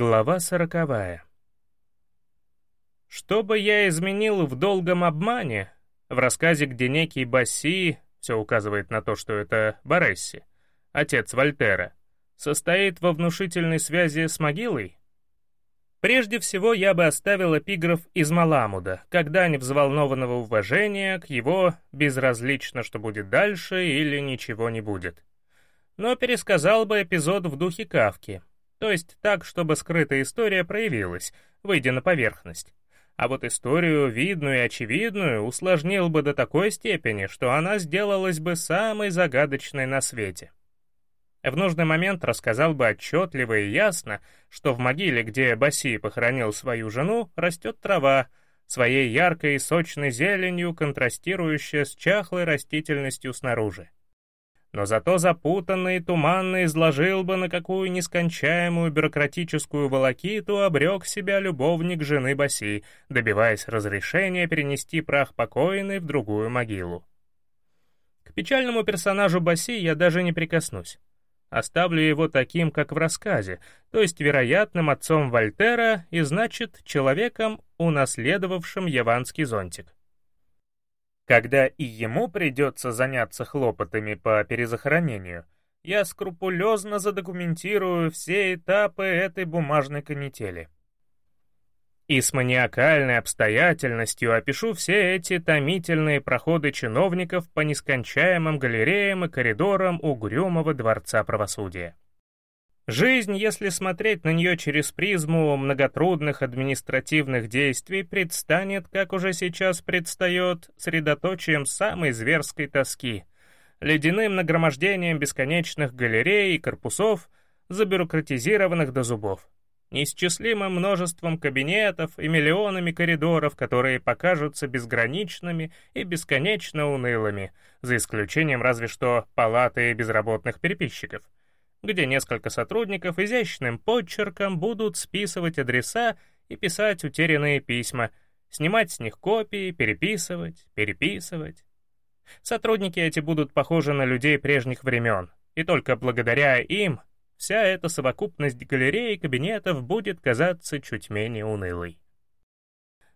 Глава сороковая. Что бы я изменил в долгом обмане, в рассказе, где некий Басси, все указывает на то, что это Боресси, отец Вольтера, состоит во внушительной связи с могилой? Прежде всего, я бы оставил эпиграф из Маламуда, когда не взволнованного уважения к его «безразлично, что будет дальше» или «ничего не будет». Но пересказал бы эпизод в духе Кавки — то есть так, чтобы скрытая история проявилась, выйдя на поверхность. А вот историю, видную и очевидную, усложнил бы до такой степени, что она сделалась бы самой загадочной на свете. В нужный момент рассказал бы отчетливо и ясно, что в могиле, где Баси похоронил свою жену, растет трава, своей яркой и сочной зеленью, контрастирующая с чахлой растительностью снаружи но зато запутанно и туманно изложил бы, на какую нескончаемую бюрократическую волокиту обрек себя любовник жены Баси, добиваясь разрешения перенести прах покойной в другую могилу. К печальному персонажу Баси я даже не прикоснусь. Оставлю его таким, как в рассказе, то есть вероятным отцом Вольтера и, значит, человеком, унаследовавшим яванский зонтик. Когда и ему придется заняться хлопотами по перезахоронению, я скрупулезно задокументирую все этапы этой бумажной канители. И с маниакальной обстоятельностью опишу все эти томительные проходы чиновников по нескончаемым галереям и коридорам угрюмого дворца правосудия. Жизнь, если смотреть на нее через призму многотрудных административных действий, предстанет, как уже сейчас предстает, средоточием самой зверской тоски, ледяным нагромождением бесконечных галерей и корпусов, забюрократизированных до зубов, неисчислимым множеством кабинетов и миллионами коридоров, которые покажутся безграничными и бесконечно унылыми, за исключением разве что палаты безработных переписчиков — где несколько сотрудников изящным подчерком будут списывать адреса и писать утерянные письма, снимать с них копии, переписывать, переписывать. Сотрудники эти будут похожи на людей прежних времен, и только благодаря им вся эта совокупность галерей и кабинетов будет казаться чуть менее унылой.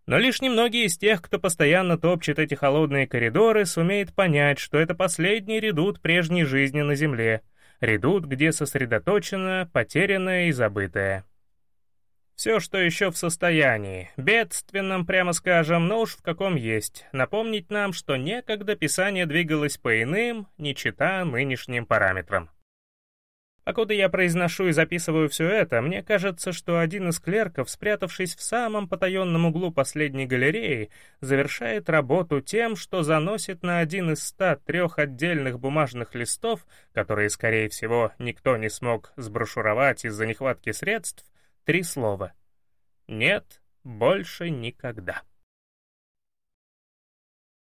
Но лишь немногие из тех, кто постоянно топчет эти холодные коридоры, сумеет понять, что это последний редут прежней жизни на Земле — редут, где сосредоточено потерянное и забытое. Все, что еще в состоянии, бедственном, прямо скажем, но уж в каком есть, напомнить нам, что некогда Писание двигалось по иным, не чита нынешним параметрам. Покуда я произношу и записываю все это, мне кажется, что один из клерков, спрятавшись в самом потаенном углу последней галереи, завершает работу тем, что заносит на один из ста трех отдельных бумажных листов, которые, скорее всего, никто не смог сброшуровать из-за нехватки средств, три слова. «Нет, больше никогда».